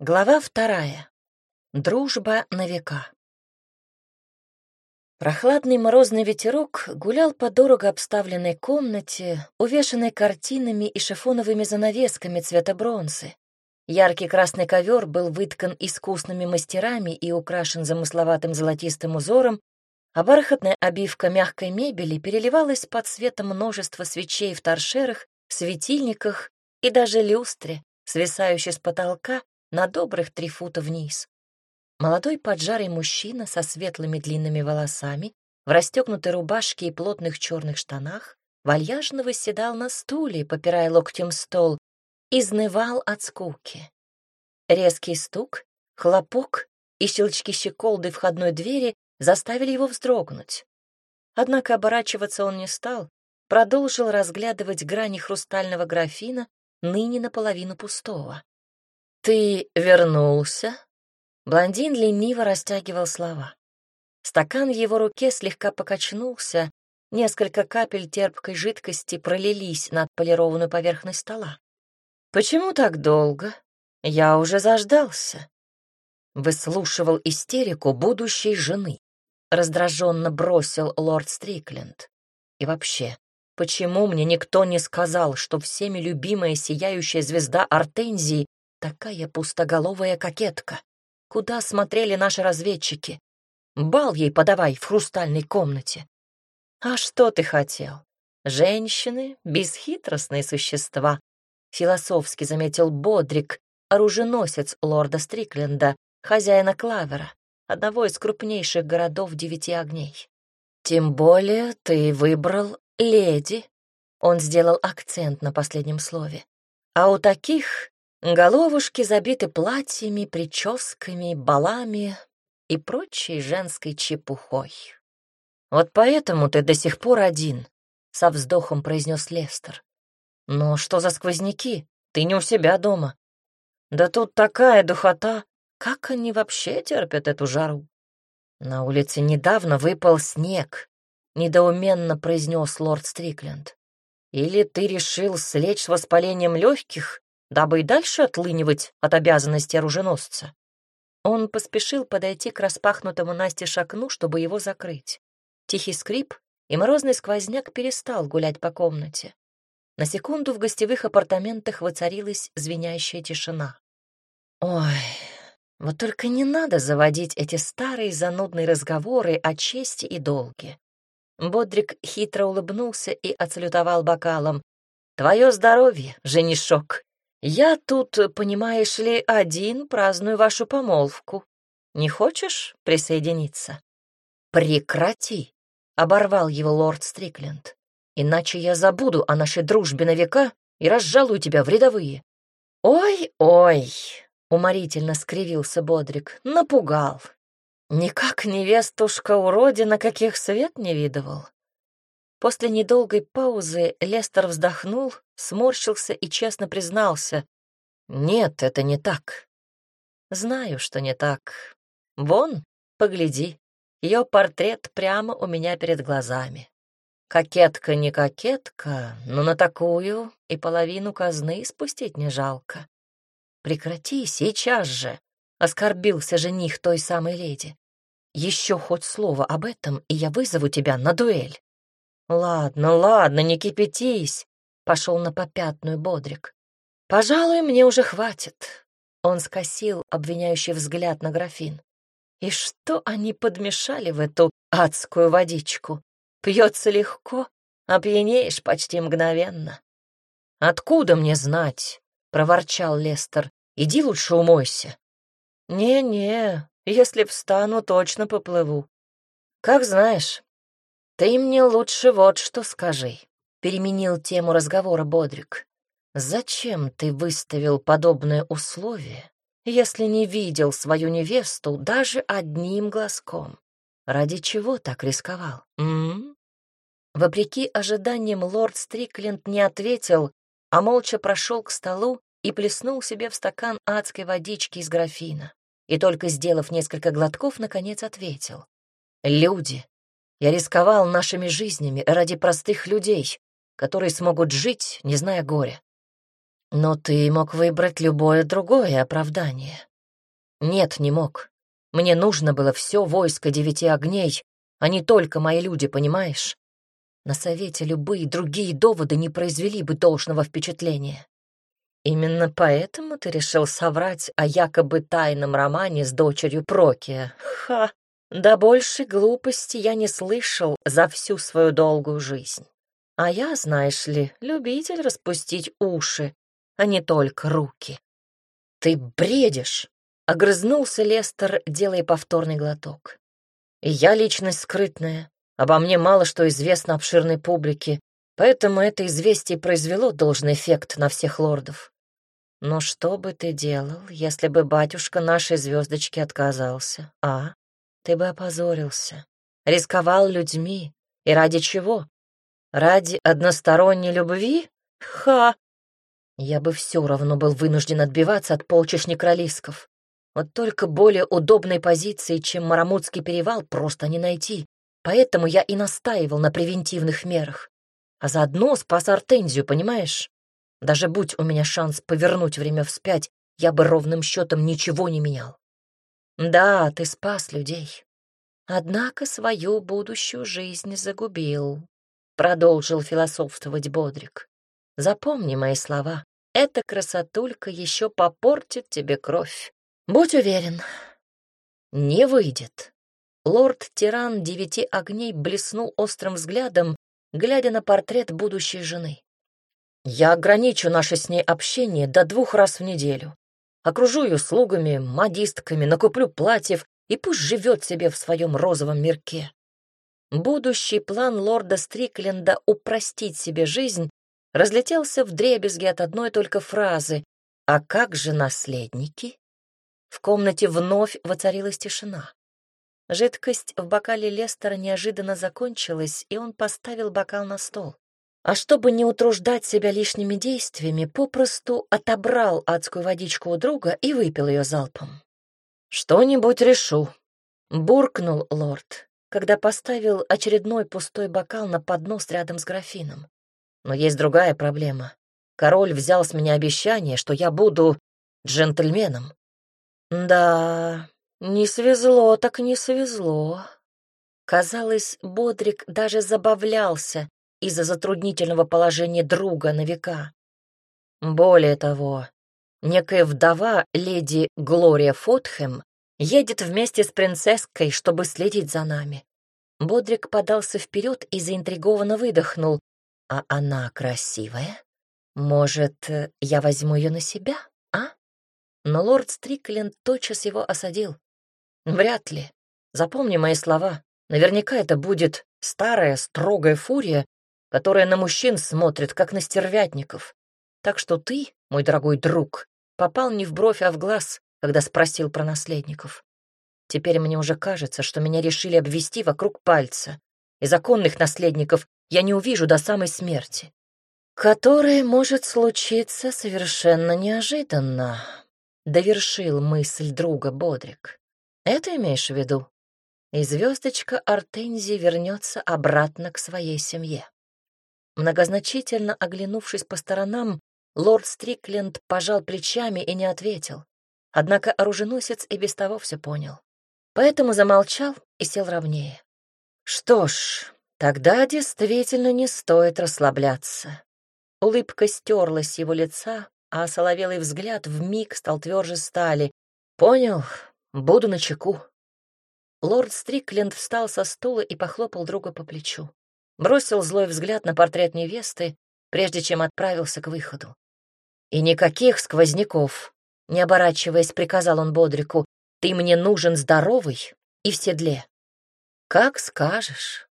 Глава вторая. Дружба на века. Прохладный морозный ветерок гулял по дорого обставленной комнате, увешанной картинами и шифоновыми занавесками цвета бронзы. Яркий красный ковер был выткан искусными мастерами и украшен замысловатым золотистым узором, а бархатная обивка мягкой мебели переливалась под светом множества свечей в торшерах, светильниках и даже люстре, свисающей с потолка на добрых три фута вниз. Молодой поджарый мужчина со светлыми длинными волосами, в расстегнутой рубашке и плотных черных штанах, вальяжно восседал на стуле, попирая локтем стол, изнывал от скуки. Резкий стук, хлопок и щелчки щеколды входной двери заставили его вздрогнуть. Однако оборачиваться он не стал, продолжил разглядывать грани хрустального графина, ныне наполовину пустого. «Ты вернулся?» Блондин лениво растягивал слова. Стакан в его руке слегка покачнулся, несколько капель терпкой жидкости пролились над полированную поверхность стола. «Почему так долго? Я уже заждался». Выслушивал истерику будущей жены. Раздраженно бросил лорд Стрикленд. И вообще, почему мне никто не сказал, что всеми любимая сияющая звезда Артензии Такая пустоголовая кокетка. Куда смотрели наши разведчики? Бал ей подавай в хрустальной комнате. А что ты хотел? Женщины — бесхитростные существа, философски заметил Бодрик, оруженосец лорда Стрикленда, хозяина Клавера, одного из крупнейших городов девяти огней. Тем более ты выбрал леди. Он сделал акцент на последнем слове. А у таких Головушки забиты платьями, прическами, балами и прочей женской чепухой. «Вот поэтому ты до сих пор один», — со вздохом произнес Лестер. «Но что за сквозняки? Ты не у себя дома». «Да тут такая духота! Как они вообще терпят эту жару?» «На улице недавно выпал снег», — недоуменно произнес лорд Стрикленд. «Или ты решил слечь с воспалением легких дабы и дальше отлынивать от обязанности оруженосца. Он поспешил подойти к распахнутому Насте окну, чтобы его закрыть. Тихий скрип, и морозный сквозняк перестал гулять по комнате. На секунду в гостевых апартаментах воцарилась звенящая тишина. Ой, вот только не надо заводить эти старые занудные разговоры о чести и долге. Бодрик хитро улыбнулся и отсалютовал бокалом. «Твое здоровье, женишок!» Я тут, понимаешь ли, один праздную вашу помолвку. Не хочешь присоединиться? Прекрати, оборвал его лорд Стрикленд. Иначе я забуду о нашей дружбе на века и разжалую тебя в рядовые. Ой-ой, уморительно скривился Бодрик, напугал. Никак невестушка уродина, каких свет не видывал. После недолгой паузы Лестер вздохнул, сморщился и честно признался. «Нет, это не так». «Знаю, что не так. Вон, погляди, ее портрет прямо у меня перед глазами. Кокетка не кокетка, но на такую и половину казны спустить не жалко. Прекрати сейчас же!» — оскорбился жених той самой леди. «Еще хоть слово об этом, и я вызову тебя на дуэль». «Ладно, ладно, не кипятись», — пошел на попятную Бодрик. «Пожалуй, мне уже хватит». Он скосил обвиняющий взгляд на графин. «И что они подмешали в эту адскую водичку? Пьется легко, а почти мгновенно». «Откуда мне знать?» — проворчал Лестер. «Иди лучше умойся». «Не-не, если встану, точно поплыву». «Как знаешь, «Ты мне лучше вот что скажи», — переменил тему разговора Бодрик. «Зачем ты выставил подобное условие, если не видел свою невесту даже одним глазком? Ради чего так рисковал, м, Вопреки ожиданиям лорд Стрикленд не ответил, а молча прошел к столу и плеснул себе в стакан адской водички из графина. И только сделав несколько глотков, наконец ответил. «Люди, я рисковал нашими жизнями ради простых людей, которые смогут жить, не зная горя. Но ты мог выбрать любое другое оправдание. Нет, не мог. Мне нужно было все войско девяти огней, а не только мои люди, понимаешь? На совете любые другие доводы не произвели бы должного впечатления. Именно поэтому ты решил соврать о якобы тайном романе с дочерью Прокия. Ха! Да больше глупости я не слышал за всю свою долгую жизнь. А я, знаешь ли, любитель распустить уши, а не только руки. Ты бредишь, огрызнулся Лестер, делая повторный глоток. Я личность скрытная, обо мне мало что известно обширной публике, поэтому это известие произвело должный эффект на всех лордов. Но что бы ты делал, если бы батюшка нашей звездочки отказался, а? Ты бы опозорился, рисковал людьми. И ради чего? Ради односторонней любви? Ха! Я бы все равно был вынужден отбиваться от полчищ некролисков. Вот только более удобной позиции, чем Марамутский перевал, просто не найти. Поэтому я и настаивал на превентивных мерах. А заодно спас Артензию, понимаешь? Даже будь у меня шанс повернуть время вспять, я бы ровным счетом ничего не менял. Да, ты спас людей. Однако свою будущую жизнь загубил, продолжил философствовать Бодрик. Запомни мои слова. Эта красотулька еще попортит тебе кровь. Будь уверен. Не выйдет. Лорд-тиран девяти огней блеснул острым взглядом, глядя на портрет будущей жены. Я ограничу наше с ней общение до двух раз в неделю. Окружу ее слугами, модистками, накуплю платьев, и пусть живет себе в своем розовом мирке. Будущий план лорда Стрикленда упростить себе жизнь разлетелся в дребезги от одной только фразы «А как же наследники?» В комнате вновь воцарилась тишина. Жидкость в бокале Лестера неожиданно закончилась, и он поставил бокал на стол. А чтобы не утруждать себя лишними действиями, попросту отобрал адскую водичку у друга и выпил ее залпом. «Что-нибудь решу», — буркнул лорд, когда поставил очередной пустой бокал на поднос рядом с графином. «Но есть другая проблема. Король взял с меня обещание, что я буду джентльменом». «Да, не свезло так не свезло». Казалось, Бодрик даже забавлялся из-за затруднительного положения друга на века. Более того, некая вдова, леди Глория Фотхэм, едет вместе с принцесской, чтобы следить за нами. Бодрик подался вперед и заинтригованно выдохнул. «А она красивая? Может, я возьму ее на себя, а?» Но лорд Стрикленд тотчас его осадил. «Вряд ли. Запомни мои слова. Наверняка это будет старая, строгая фурия, которая на мужчин смотрит, как на стервятников. Так что ты, мой дорогой друг, попал не в бровь, а в глаз, когда спросил про наследников. Теперь мне уже кажется, что меня решили обвести вокруг пальца, и законных наследников я не увижу до самой смерти, которая может случиться совершенно неожиданно, — довершил мысль друга Бодрик. Это имеешь в виду? И звездочка Артензии вернется обратно к своей семье. Многозначительно оглянувшись по сторонам, лорд Стрикленд пожал плечами и не ответил. Однако оруженосец и без того все понял. Поэтому замолчал и сел ровнее. Что ж, тогда действительно не стоит расслабляться. Улыбка стерлась с его лица, а соловелый взгляд вмиг стал тверже стали. Понял, буду начеку. Лорд Стрикленд встал со стула и похлопал друга по плечу бросил злой взгляд на портрет невесты, прежде чем отправился к выходу. «И никаких сквозняков», — не оборачиваясь, приказал он Бодрику, «ты мне нужен здоровый и в седле». «Как скажешь».